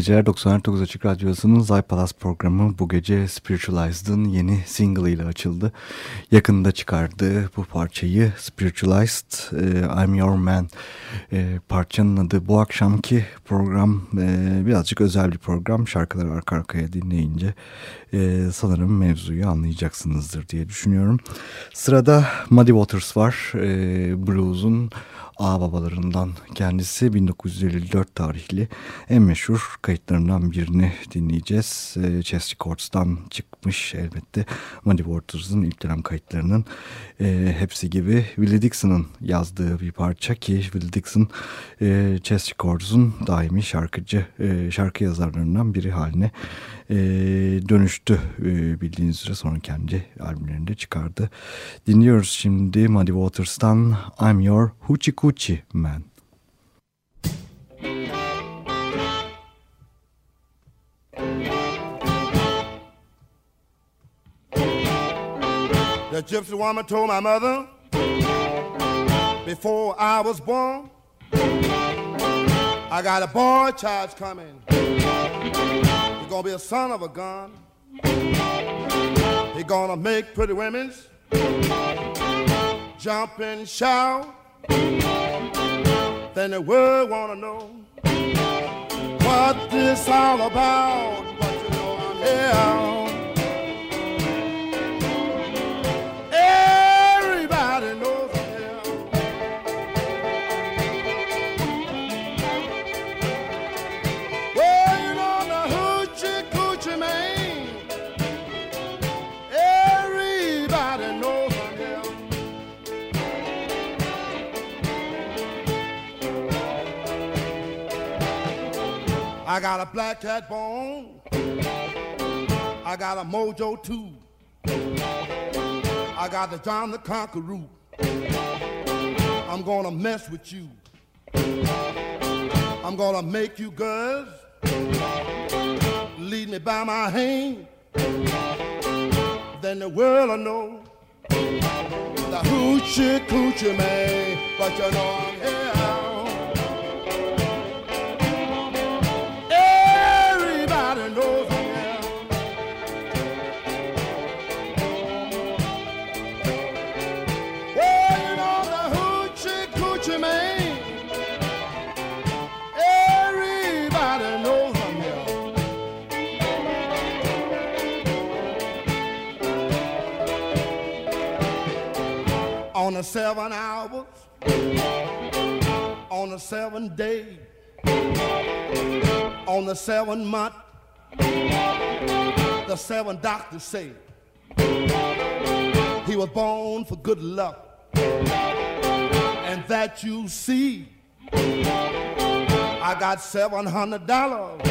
geceler 99 Açık Radyosu'nun Zaypalas programı bu gece Spiritualized'ın yeni single ile açıldı. Yakında çıkardığı bu parçayı Spiritualized, e, I'm Your Man e, parçanın adı. Bu akşamki program e, birazcık özel bir program. Şarkıları arka arkaya dinleyince e, sanırım mevzuyu anlayacaksınızdır diye düşünüyorum. Sırada Muddy Waters var. E, blues'un ağababalarından kendisi 1954 tarihli en meşhur kayıtlarından birini dinleyeceğiz. E, Chess Records'tan çıkmış elbette Muddy Waters'ın ilk dönem kayıtlarının e, hepsi gibi Willie Dixon'ın yazdığı bir parça ki Willie Dixon e, Chess Records'un daimi şarkıcı e, şarkı yazarlarından biri haline e, dönüştü e, bildiğiniz üzere sonra kendi albümlerinde çıkardı. Dinliyoruz şimdi Muddy Waters'tan I'm Your Hoochie Coochie Man. The gypsy woman told my mother before I was born, I got a boy child coming. He's gonna be a son of a gun. He's gonna make pretty women jump and shout. Then the world wanna know what this all about. But you know I'm here. I got a black cat bone. I got a mojo too. I got the John the Conqueror. I'm gonna mess with you. I'm gonna make you girls lead me by my hand. Then the world will know the hoochie coochie man. But you know I'm here. Everybody knows I'm. Well, you know the hoochie coochie man. Everybody knows I'm here. On the seven hours, on the seven days on the seven month, the seven doctors say he was born for good luck. And that you see, I got seven hundred dollars.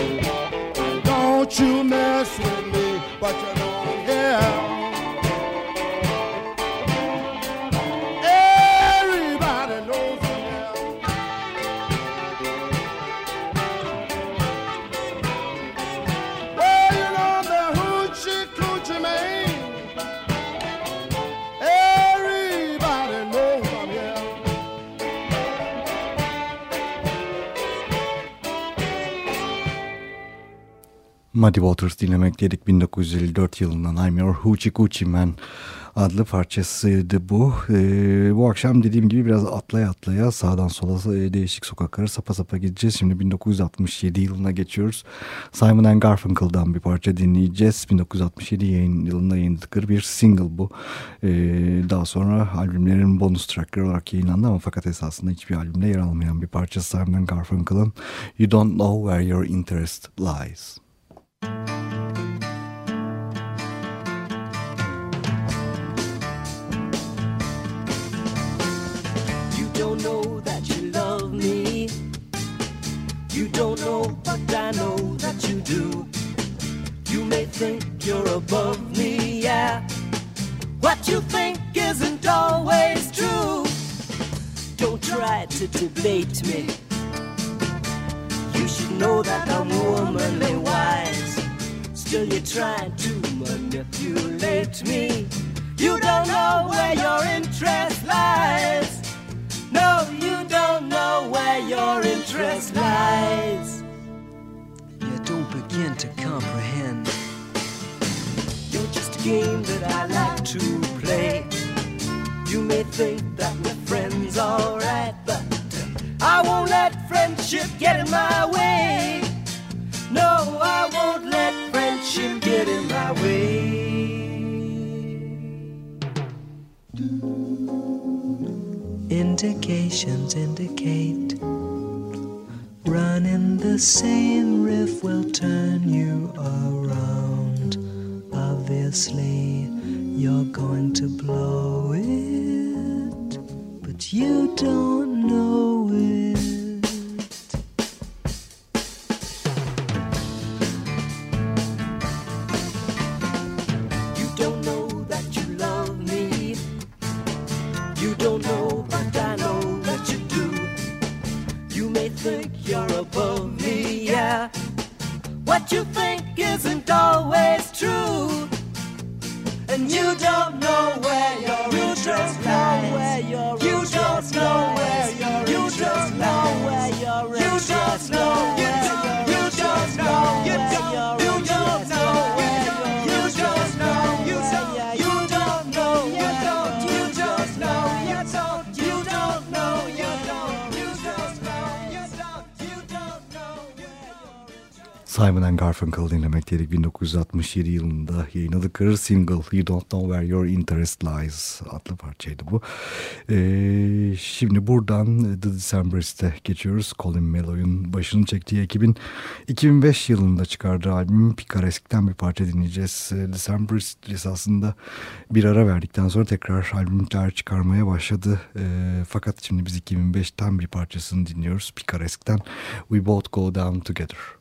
Don't you mess with me, but you know I'm Muddy Waters dinlemek dedik 1954 yılından I'm Your Hoochie Coochie Man adlı parçasıydı bu. Ee, bu akşam dediğim gibi biraz atlaya atlaya sağdan sola e, değişik sokaklara sapa sapa gideceğiz. Şimdi 1967 yılına geçiyoruz. Simon and Garfunkel'dan bir parça dinleyeceğiz. 1967 yayın, yılında yayınladıkları bir single bu. Ee, daha sonra albümlerin bonus trackları olarak yayınlandı ama fakat esasında hiçbir albümde yer almayan bir parça Simon and Garfunkel'ın You Don't Know Where Your Interest Lies. Debate me. You don't know but I know that you do You may think you're above me, yeah What you think isn't always true Don't try to deviate me You should know that I'm womanly wise. Still, you're trying to manipulate me. You don't know where your interest lies. No, you don't know where your interest lies. You don't begin to comprehend. You're just a game that I like to play. You may think that we're friends, alright, but I won't let friendship get in my way. No, I won't friendship get in my way. Indications indicate running the same riff will turn you around. Obviously, you're going to blow it, but you don't know What you think isn't always true. And you don't know where your interest lies. You don't know where your you where your you don't know you don't you Simon Garfunkel dinlemekteydik 1967 yılında yayınladıkları single You Don't Know Where Your Interest Lies adlı parçaydı bu. Ee, şimdi buradan The Decemberist'e geçiyoruz. Colin Meloy'un başını çektiği ekibin 2005 yılında çıkardığı albüm Picaresque'den bir parça dinleyeceğiz. Ee, Decemberist esasında bir ara verdikten sonra tekrar albümler çıkarmaya başladı. Ee, fakat şimdi biz 2005'ten bir parçasını dinliyoruz. Picaresque'den We Both Go Down Together.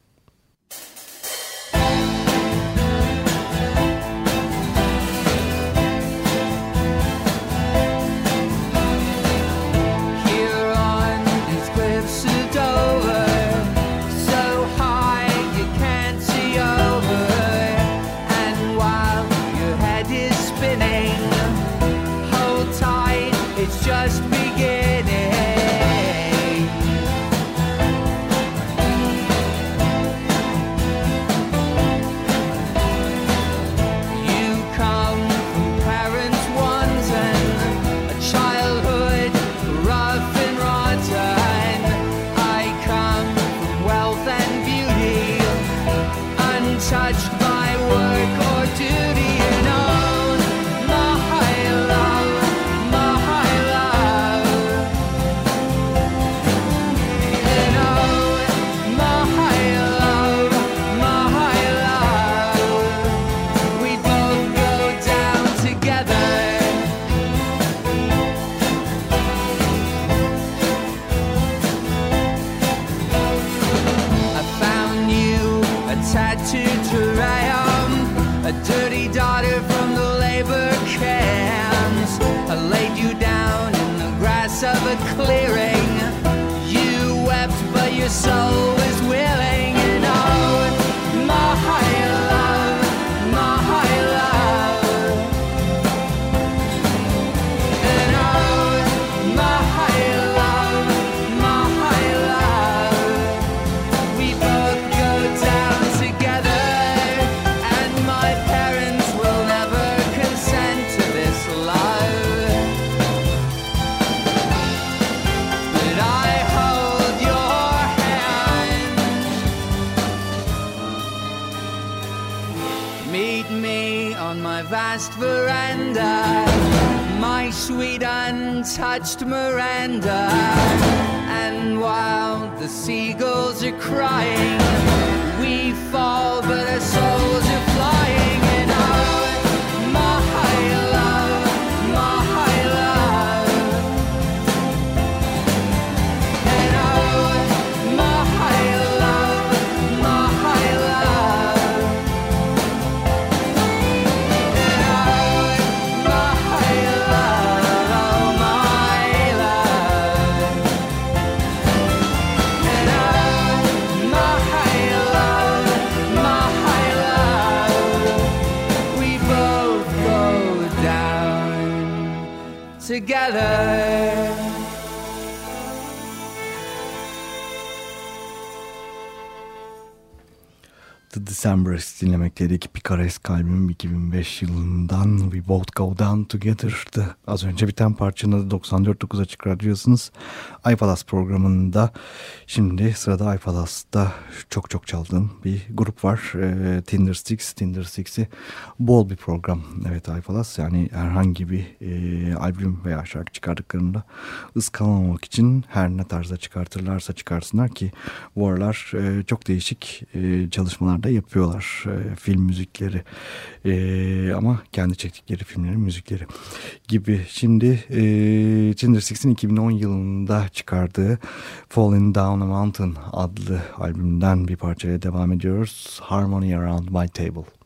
Untouched Miranda. And while the seagulls are crying, together. The Decemberists dinlemekteydik. Pikaresk albüm 2005 yılından We Both Go Down Together'dı. Az önce biten parçanın 94.9 Açık Radyosu'nuz iPalas programında. Şimdi sırada iPalas'ta çok çok çaldığım bir grup var. E, Tinder Six. Tinder Six'i bol bir program. Evet iPalas yani herhangi bir e, albüm veya şarkı çıkardıklarında ıskalamamak için her ne tarzda çıkartırlarsa çıkarsınlar ki bu aralar e, çok değişik e, çalışmalar da yapıyorlar. E, film müzikleri e, ama kendi çektikleri filmlerin müzikleri gibi. Şimdi e, Tinder Six'in 2010 yılında çıkardığı Falling Down a Mountain adlı albümden bir parçaya devam ediyoruz. Harmony Around My Table.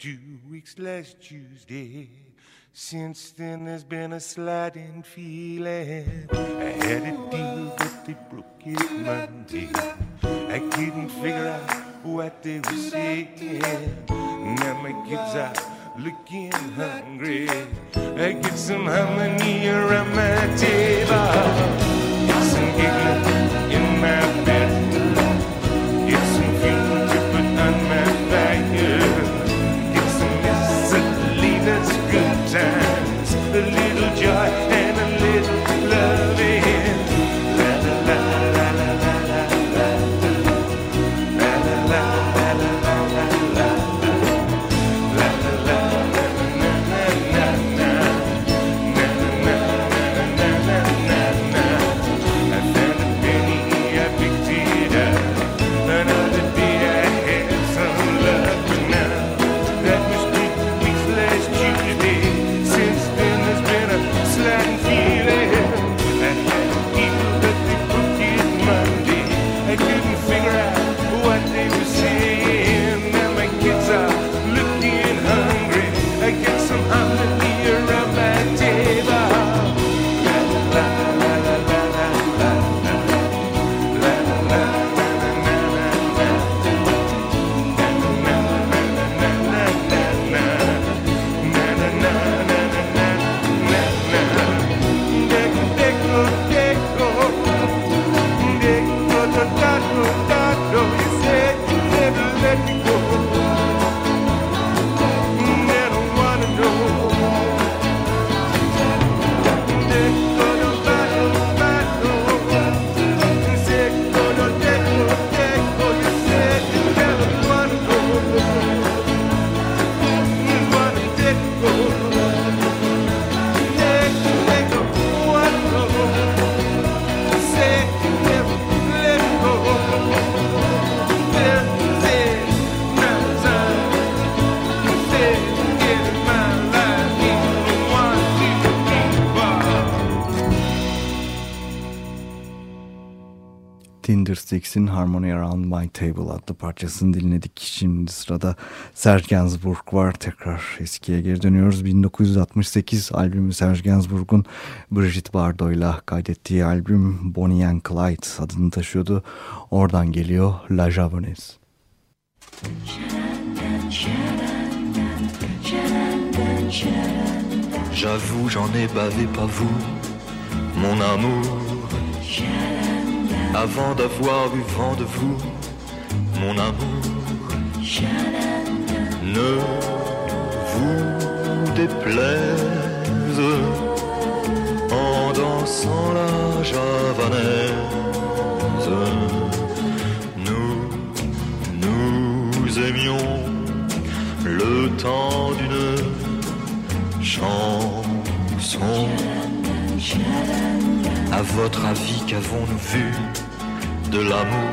Two weeks last Tuesday. Since then, there's been a sliding feeling. I had a deal, but they broke it Monday. I couldn't figure out what they were saying. Now my kids are looking hungry. I get some harmony around my table. Get some giggling in my bed. Fiddlesticks'in Harmony Around My Table adlı parçasını dinledik. Şimdi sırada Serge Gainsbourg var. Tekrar eskiye geri dönüyoruz. 1968 albümü Serge Gainsbourg'un Brigitte Bardot ile kaydettiği albüm Bonnie and Clyde adını taşıyordu. Oradan geliyor La Javonaise. J'avoue, j'en ai bavé, pas vous, mon amour. Avant d'avoir eu vent de vous, mon amour. Ne vous déplaise en dansant la javanaise. Nous, nous aimions le temps d'une chanson. Votre avis, qu'avons-nous vu de l'amour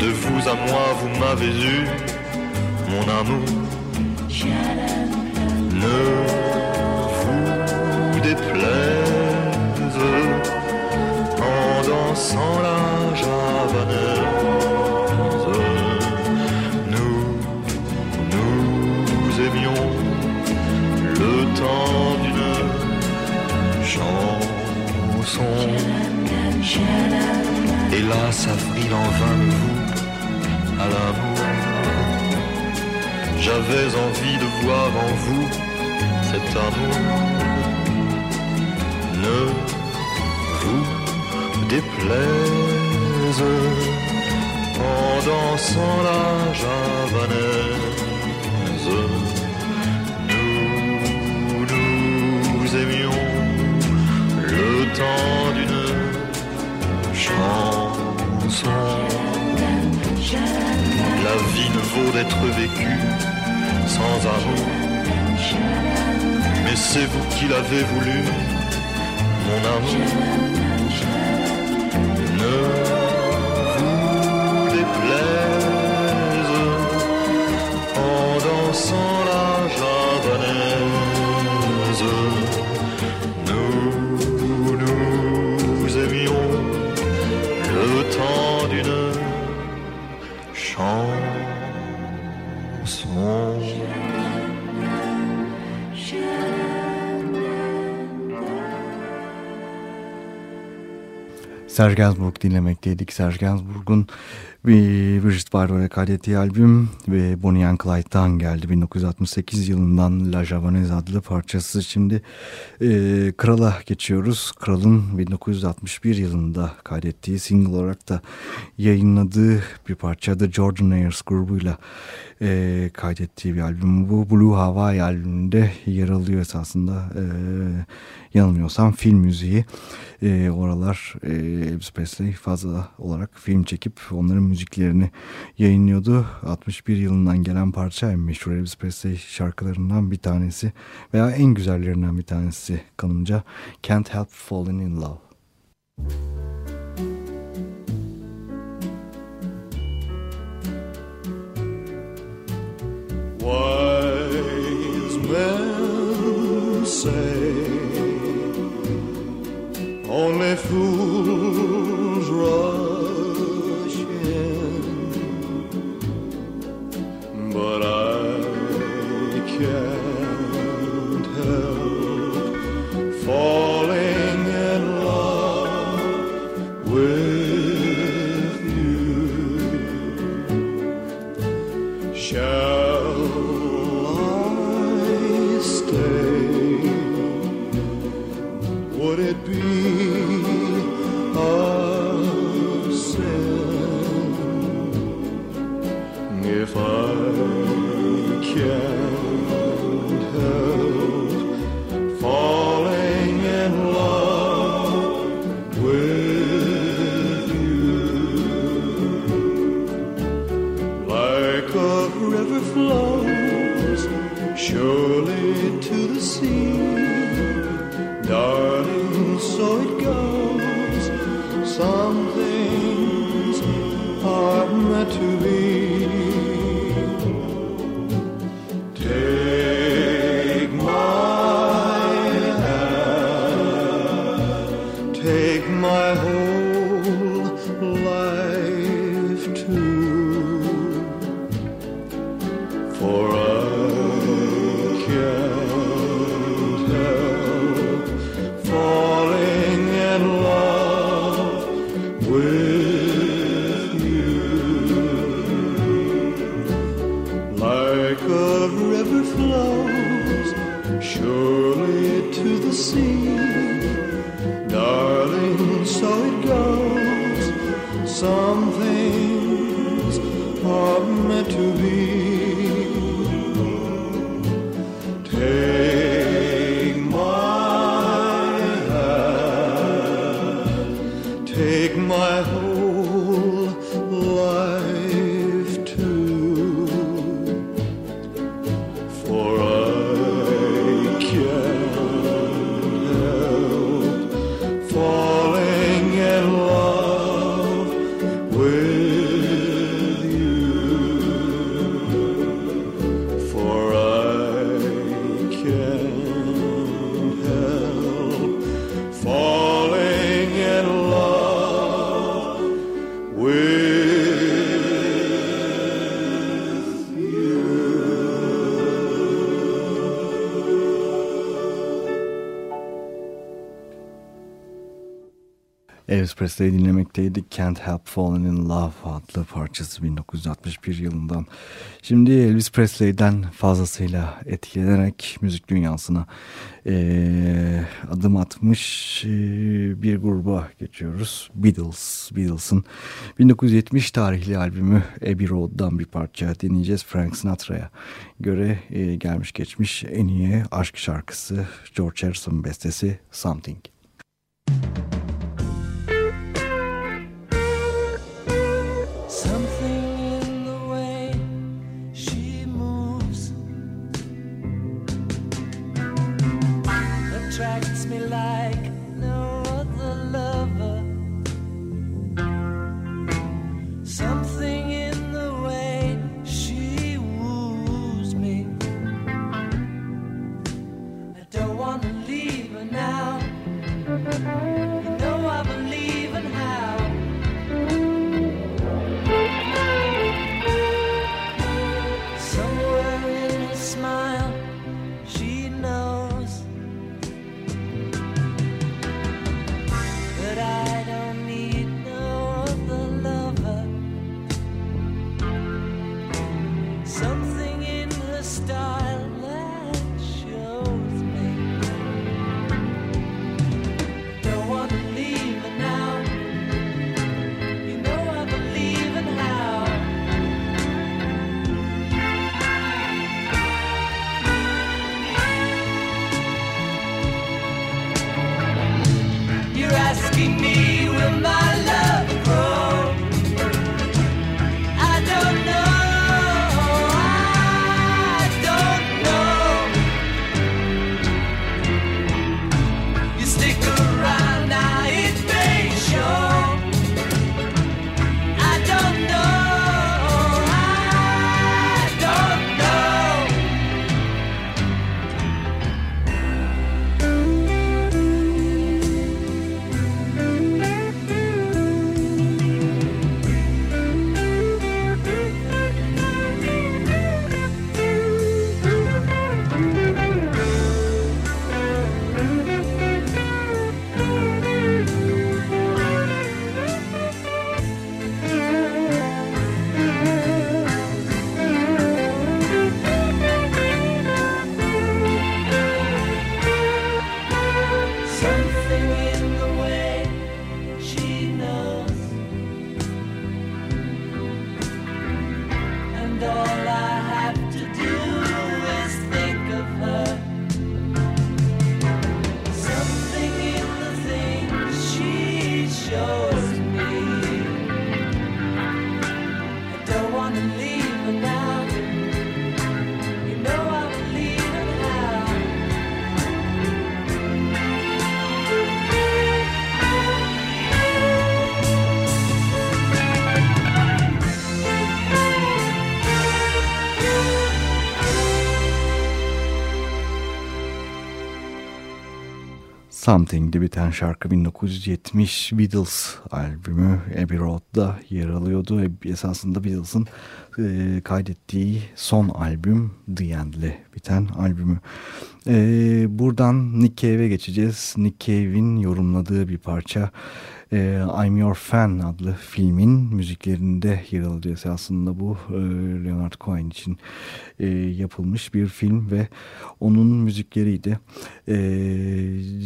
De vous à moi, vous m'avez eu, mon amour. Hélas, avril en vain me vous à l'amour. J'avais envie de voir en vous cet amour. Ne vous déplaise en dansant la javanaise. Nous, nous aimions le temps d'une La vie ne vaut d'être vécue sans amour. Mais c'est vous qui l'avez voulu, mon amour. Serge Gainsbourg dinlemekteydik. Serge Gainsbourg'un bir Brigitte Bardot'la kaydettiği albüm ve Bonnie and Clyde'dan geldi. 1968 yılından La Javanaise adlı parçası. Şimdi e, Kral'a geçiyoruz. Kral'ın 1961 yılında kaydettiği single olarak da yayınladığı bir parça The Jordan Ayers grubuyla e, kaydettiği bir albüm. Bu Blue Hawaii albümünde yer alıyor esasında. E, yanılmıyorsam film müziği. E, oralar e, Elvis Presley fazla olarak film çekip onların müziklerini yayınlıyordu. 61 yılından gelen parça meşhur Elvis Presley şarkılarından bir tanesi veya en güzellerinden bir tanesi kanımca Can't Help Falling in Love. Wise men say only fools Elvis Presley'i dinlemekteydik. Can't Help Falling in Love adlı parçası 1961 yılından. Şimdi Elvis Presley'den fazlasıyla etkilenerek müzik dünyasına e, adım atmış e, bir gruba geçiyoruz. Beatles. Beatles'ın 1970 tarihli albümü Abbey Road'dan bir parça dinleyeceğiz. Frank Sinatra'ya göre e, gelmiş geçmiş en iyi aşk şarkısı George Harrison bestesi Something. Something'di biten şarkı 1970 Beatles albümü Abbey Road'da yer alıyordu. Esasında Beatles'ın e, kaydettiği son albüm The End'le biten albümü. E, buradan Nick Cave'e geçeceğiz. Nick Cave'in yorumladığı bir parça I'm Your Fan adlı filmin müziklerinde yer alıyor. Aslında bu e, Leonard Cohen için e, yapılmış bir film ve onun müzikleriydi. E,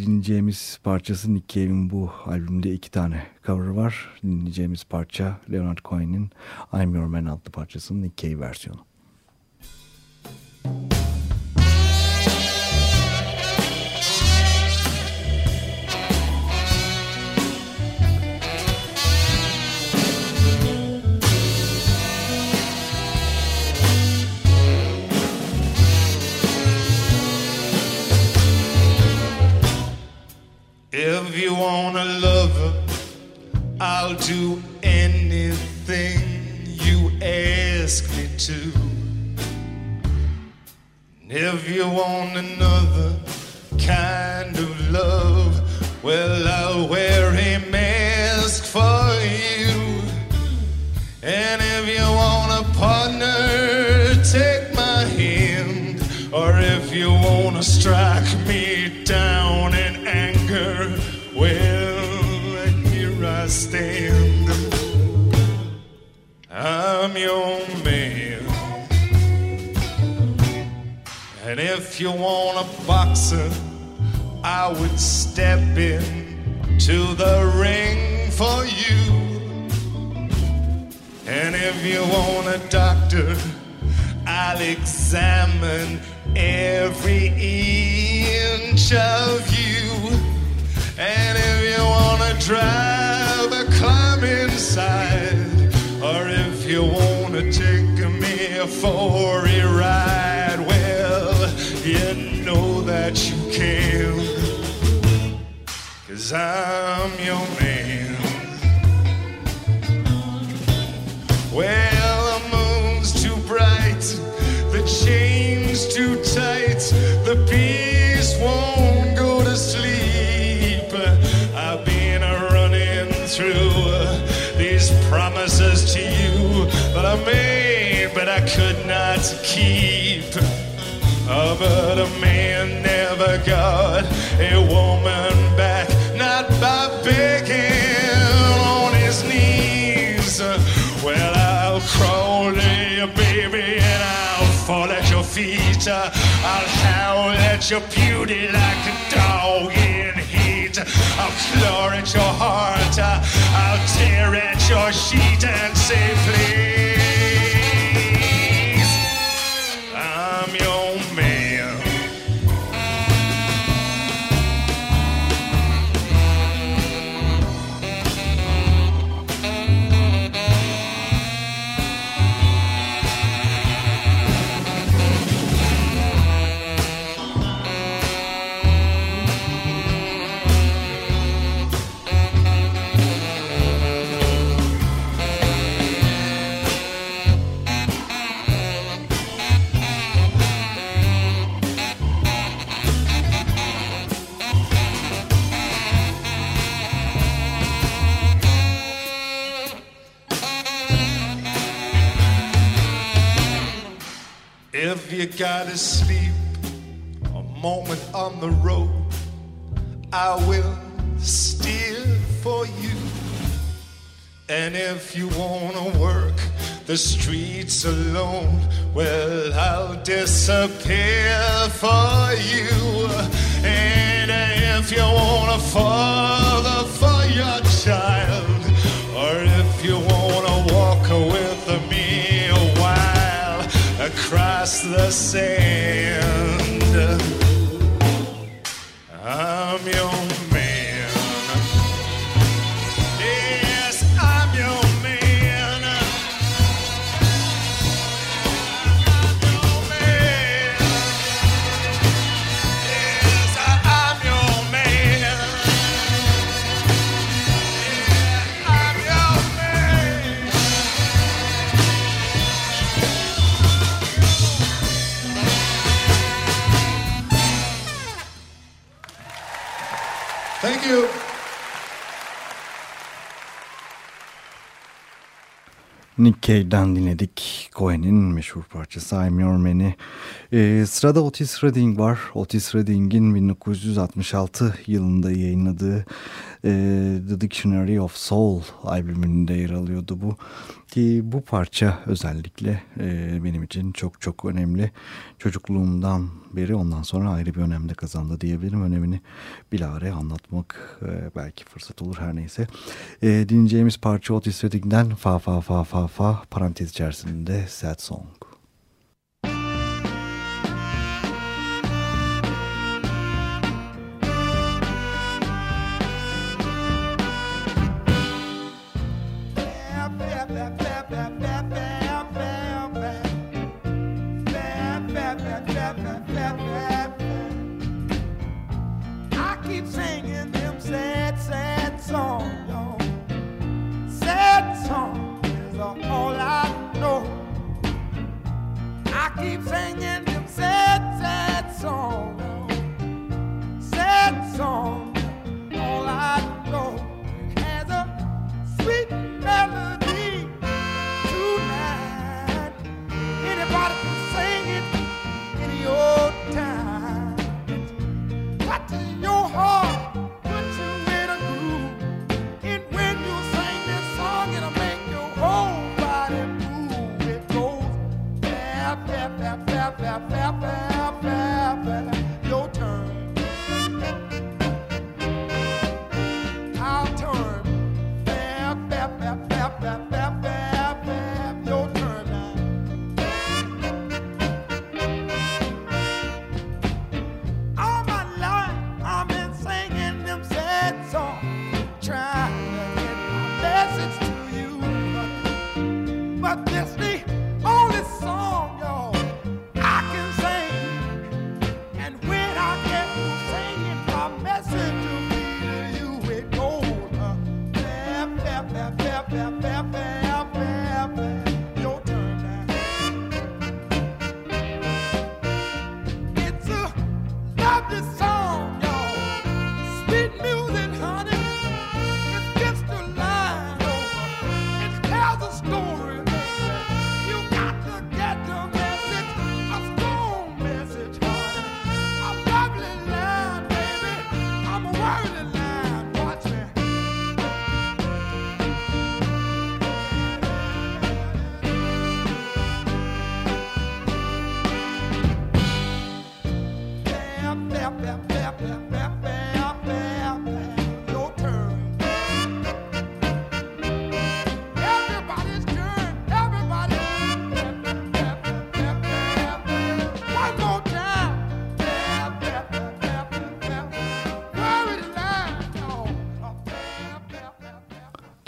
dinleyeceğimiz parçası Nick Cave'in bu albümde iki tane cover var. Dinleyeceğimiz parça Leonard Cohen'in I'm Your Man adlı parçasının Nick Cave versiyonu. Müzik If you want a lover, I'll do anything you ask me to. And If you want another kind of love, well, I'll wear a mask for you. And if you want a partner, take my hand. Or if you want to strike me I'm your oh, man. And if you want a boxer, I would step in to the ring for you. And if you want a doctor, I'll examine every inch of you. And if you wanna drive a climb inside, or if you wanna take me for a ride, well, you know that you can. Cause I'm your man. Could not keep. Oh, but a man never got a woman back, not by begging on his knees. Well, I'll crawl to you, baby, and I'll fall at your feet. I'll howl at your beauty like a dog in heat. I'll claw at your heart. I'll tear at your sheet and say, please. Gotta sleep a moment on the road, I will steer for you. And if you wanna work the streets alone, well, I'll disappear for you. And if you want a the sand, Kay'den dinledik. Cohen'in meşhur parçası I'm Your Man'i. Ee, sırada Otis Redding var. Otis Redding'in 1966 yılında yayınladığı e, The Dictionary of Soul albümünde yer alıyordu bu. Ki bu parça özellikle e, benim için çok çok önemli. Çocukluğumdan beri ondan sonra ayrı bir önemde kazandı diyebilirim. Önemini bilare anlatmak e, belki fırsat olur her neyse. E, dinleyeceğimiz parça Otis Redding'den Fa Fa Fa Fa Fa parantez içerisinde that song. keep singing sad, sad songs.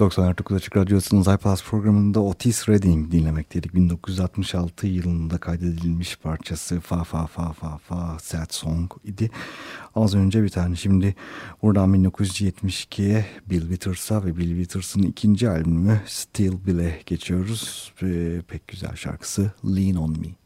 94.9 Açık Radyosu'nun iPlus programında Otis Redding dinlemekteydik. 1966 yılında kaydedilmiş parçası Fa Fa Fa Fa Fa Sad Song idi. Az önce bir tane şimdi buradan 1972'ye Bill Withers'a ve Bill Withers'ın ikinci albümü Still Bill'e geçiyoruz. Ee, pek güzel şarkısı Lean On Me.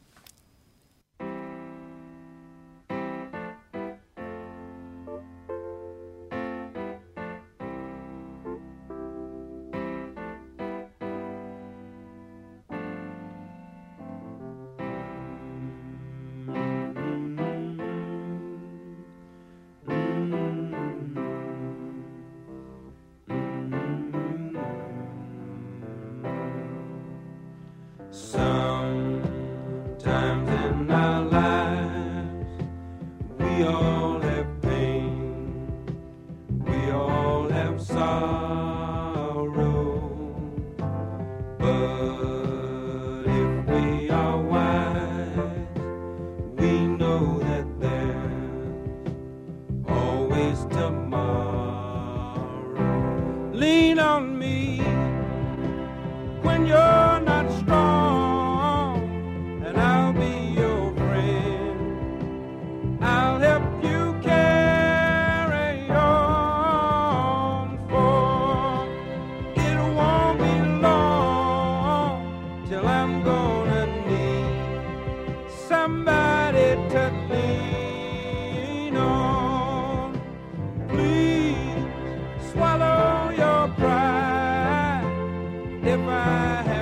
my hand.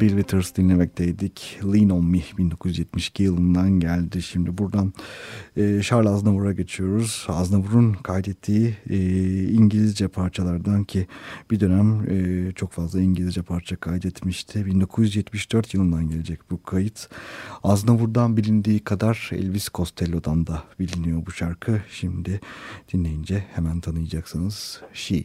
Bill Withers dinlemekteydik. Lean On Me 1972 yılından geldi. Şimdi buradan e, Charles Aznavour'a geçiyoruz. Aznavour'un kaydettiği e, İngilizce parçalardan ki bir dönem e, çok fazla İngilizce parça kaydetmişti. 1974 yılından gelecek bu kayıt. Aznavour'dan bilindiği kadar Elvis Costello'dan da biliniyor bu şarkı. Şimdi dinleyince hemen tanıyacaksınız. She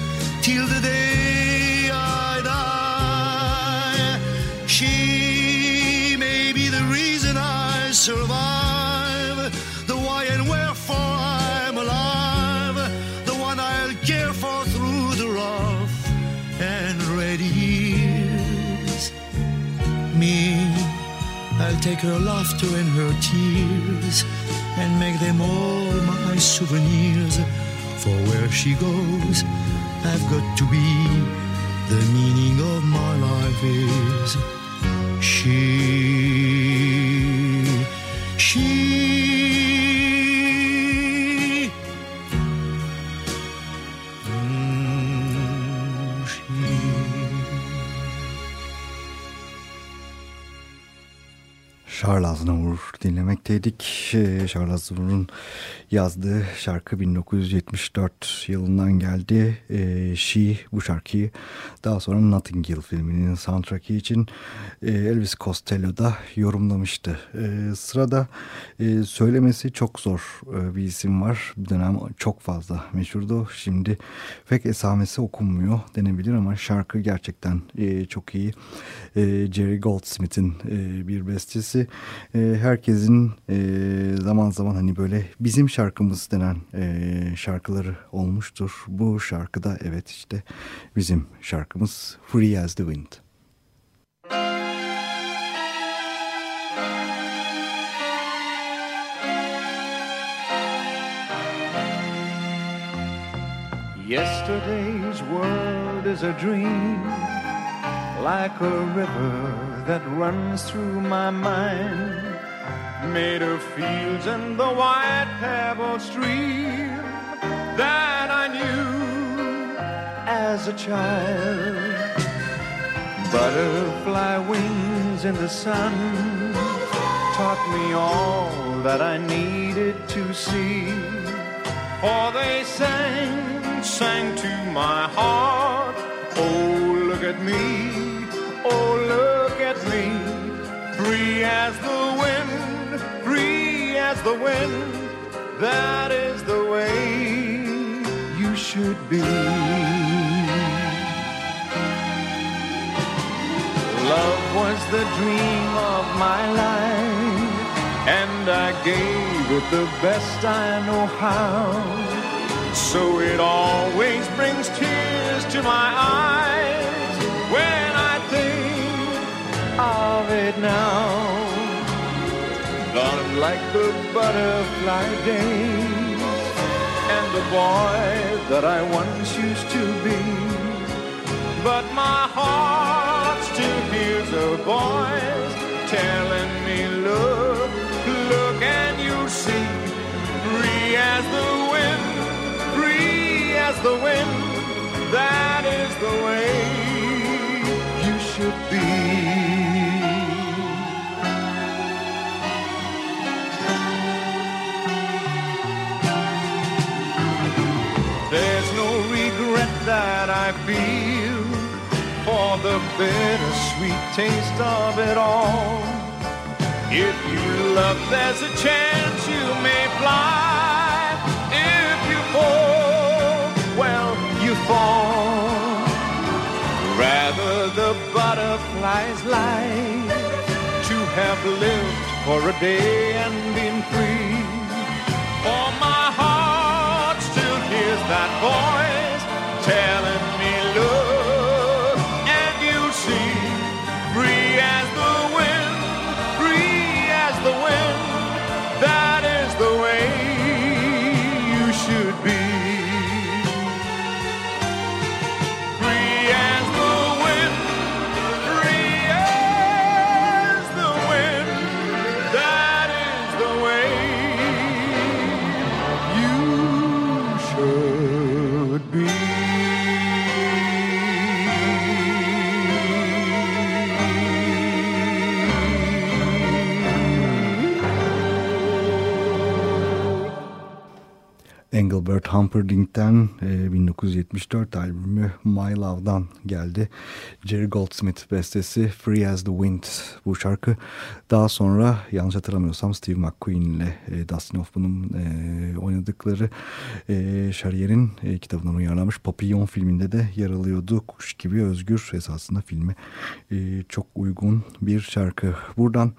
till the day I die. She may be the reason I survive, the why and wherefore I'm alive, the one I'll care for through the rough and ready years. Me, I'll take her laughter and her tears and make them all my souvenirs. For where she goes, I've got to be. The meaning of my life is she. Charles Aznavour dinlemekteydik. Ee, Charles Aznavour'un yazdığı şarkı 1974 yılından geldi. Ee, She bu şarkıyı daha sonra Notting Hill filminin soundtrack'i için e, Elvis Costello da yorumlamıştı. Ee, sırada e, söylemesi çok zor e, bir isim var. Bir dönem çok fazla meşhurdu. Şimdi pek esamesi okunmuyor denebilir ama şarkı gerçekten e, çok iyi. E, Jerry Goldsmith'in e, bir bestesi. E, herkesin e, zaman zaman hani böyle bizim şarkımız denen e, şarkıları olmuştur. Bu şarkıda evet işte bizim şarkımız Free as the Wind. Yesterday's world is a dream, like a river that runs through my mind, made of fields and the white pebbled stream that I knew as a child. Butterfly wings in the sun taught me all that I needed to see, for they sang sang to my heart. Oh, look at me, oh, look free as the wind, free as the wind. That is the way you should be. Love was the dream of my life, and I gave it the best I know how. So it always brings tears to my eyes of it now. Gone like the butterfly days and the boy that I once used to be. But my heart still hears a voice telling me, look, look and you'll see, free as the wind free as the wind. That the bittersweet taste of it all. If you love, there's a chance you may fly. If you fall, well, you fall. Rather the butterfly's life to have lived for a day and been free. For my heart still hears that voice telling Engelbert Humperdinck'ten e, 1974 albümü My Love'dan geldi. Jerry Goldsmith bestesi Free as the Wind bu şarkı. Daha sonra yanlış hatırlamıyorsam Steve McQueen ile e, Dustin Hoffman'ın e, oynadıkları e, Charrier'in e, kitabından uyarlanmış Papillon filminde de yer alıyordu. Kuş gibi özgür esasında filme e, çok uygun bir şarkı. Buradan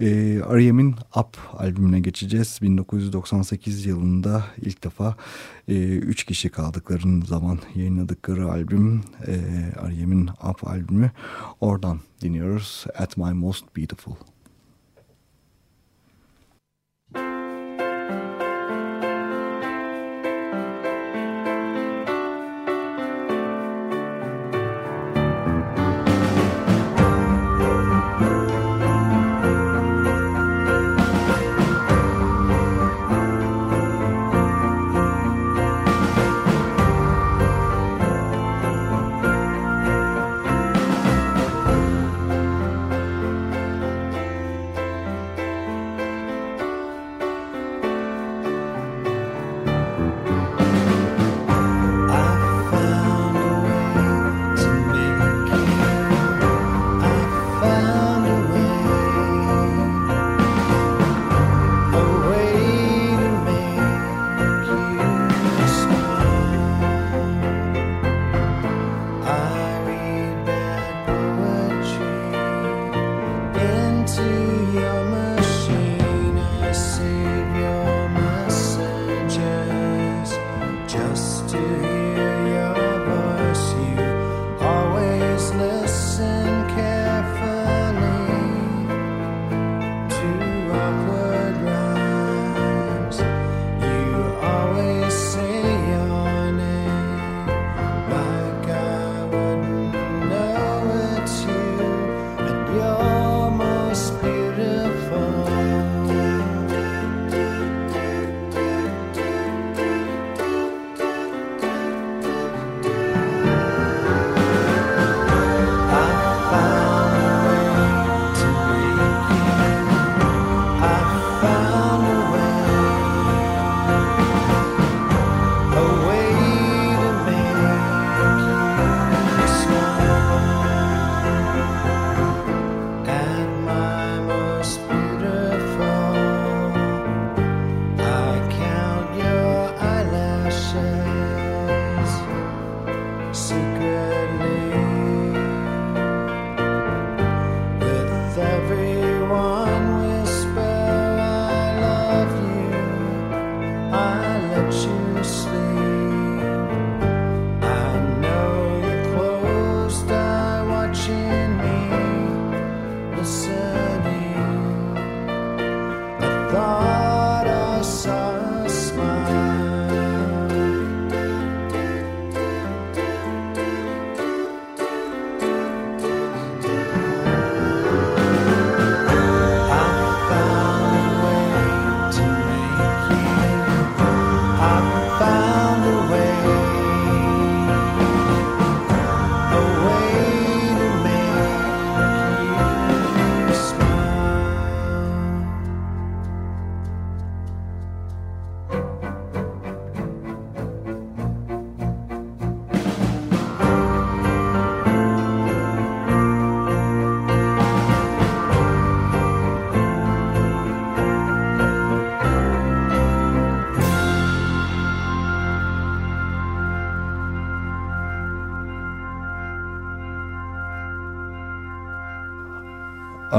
e, R.E.M'in Up albümüne geçeceğiz. 1998 yılında ilk defa e, üç kişi kaldıklarının zaman yayınladıkları albüm e, R.E.M'in Up albümü. Oradan dinliyoruz At My Most Beautiful.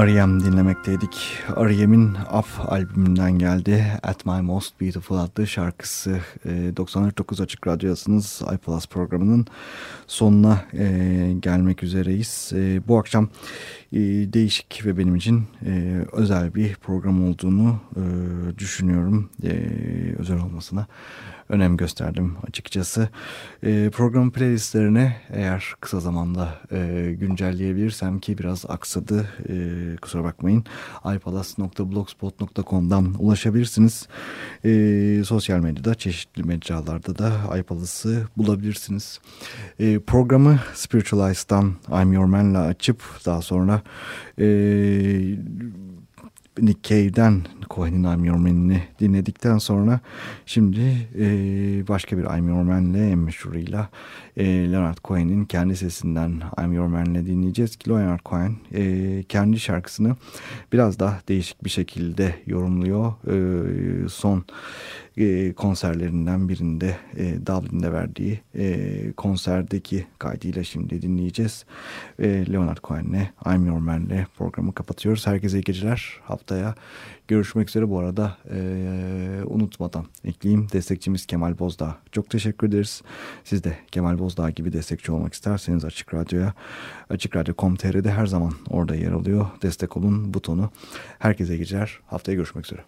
R.E.M. dinlemekteydik. R.E.M'in Up albümünden geldi. At My Most Beautiful adlı şarkısı. E, 94.9 Açık Radyo'dasınız. iPlus programının sonuna e, gelmek üzereyiz. E, bu akşam e, değişik ve benim için e, özel bir program olduğunu e, düşünüyorum. E, özel olmasına önem gösterdim açıkçası. Program playlistlerine eğer kısa zamanda güncelleyebilirsem ki biraz aksadı kusura bakmayın ipalas.blogspot.com'dan ulaşabilirsiniz. Sosyal medyada çeşitli mecralarda da iPalas'ı bulabilirsiniz. Programı Spiritualized'dan I'm Your Man'la açıp daha sonra e, Nick Cave'den Cohen'in I'm Your Man'ini dinledikten sonra şimdi e, başka bir I'm Your Man'le en meşhuruyla e, Leonard Cohen'in kendi sesinden I'm Your Man'le dinleyeceğiz ki Leonard Cohen e, kendi şarkısını biraz daha değişik bir şekilde yorumluyor. E, son e, konserlerinden birinde e, Dublin'de verdiği e, konserdeki kaydıyla şimdi dinleyeceğiz. E, Leonard Cohen'le I'm Your Man'le programı kapatıyoruz. Herkese iyi geceler. Haftaya görüşmek üzere. Bu arada unutmadan ekleyeyim destekçimiz Kemal Bozdağ. Çok teşekkür ederiz. Siz de Kemal Bozdağ gibi destekçi olmak isterseniz Açık Radyo'ya Açık Radyo.com.tr'de her zaman orada yer alıyor. Destek olun butonu. Herkese iyi geceler. Haftaya görüşmek üzere.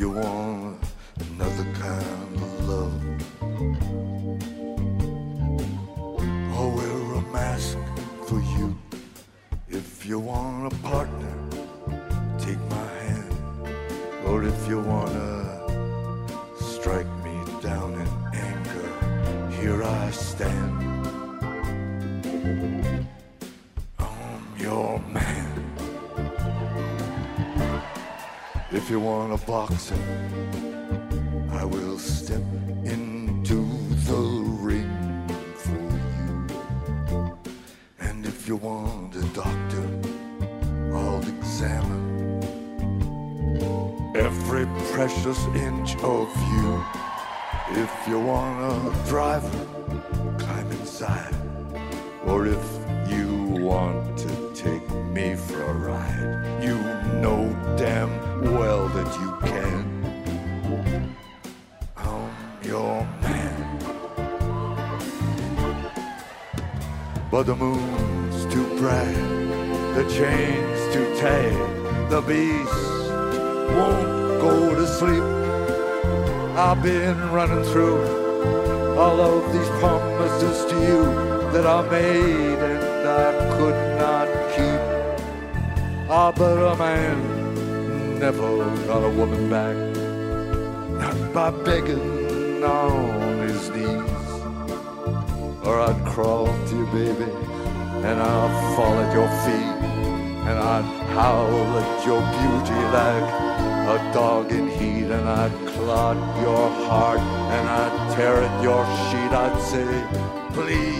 You want If you want a boxer, I will step into the ring for you. And if you want a doctor, I'll examine every precious inch of you. If you want a driver, climb inside. Or if you want to The moon's too bright, the chain's too tight, the beast won't go to sleep. I've been running through all of these promises to you that I made and I could not keep. Ah, but a man never got a woman back, not by begging on his knees. Or I'd crawl to you, baby, and I'd fall at your feet, and I'd howl at your beauty like a dog in heat, and I'd clod your heart, and I'd tear at your sheet. I'd say, please,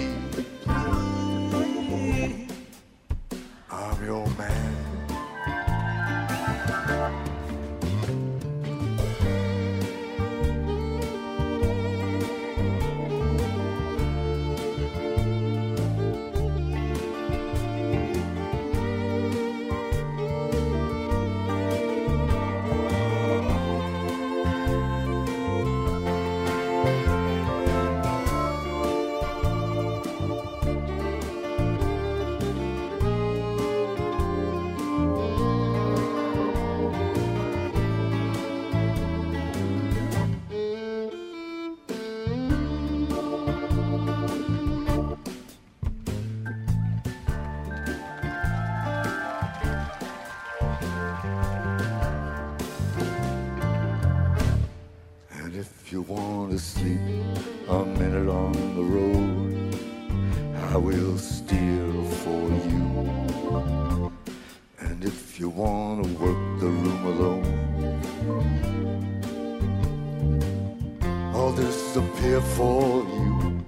disappear for you.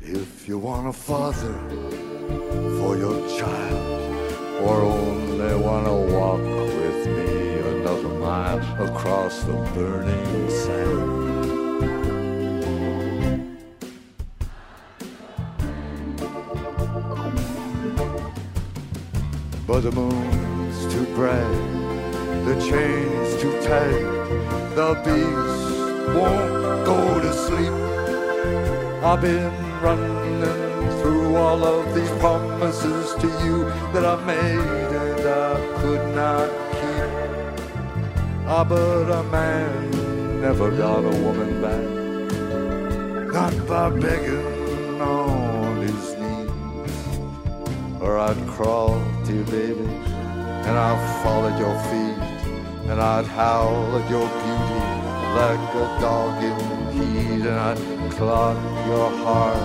If you want a father for your child, or only want to walk with me another mile across the burning sand. But the moon's too bright, the chain's too tight, the beast won't go to sleep. I've been running through all of these promises to you that I made and I could not keep. Ah, but a man never got a woman back, not by begging on his knees. Or I'd crawl to you, baby, and I'd fall at your feet, and I'd howl at your beauty like a dog in heat, and I'd clog your heart,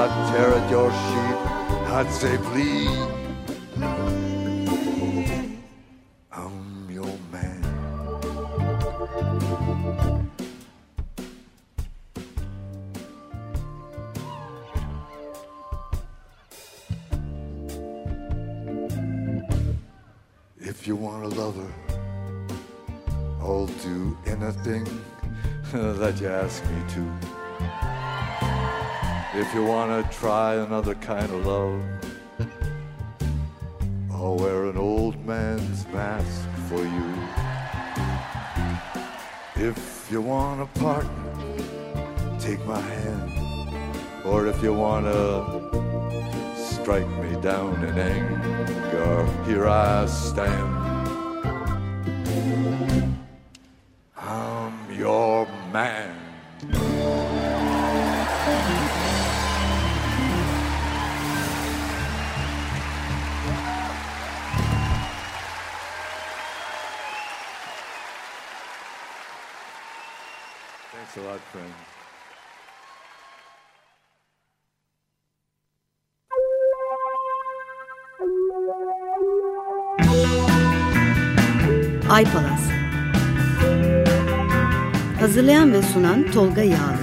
I'd tear at your sheet, I'd say, please. Ask me to. If you want to try another kind of love, I'll wear an old man's mask for you. If you want a partner, take my hand. Or if you want to strike me down in anger, here I stand. 托尔加·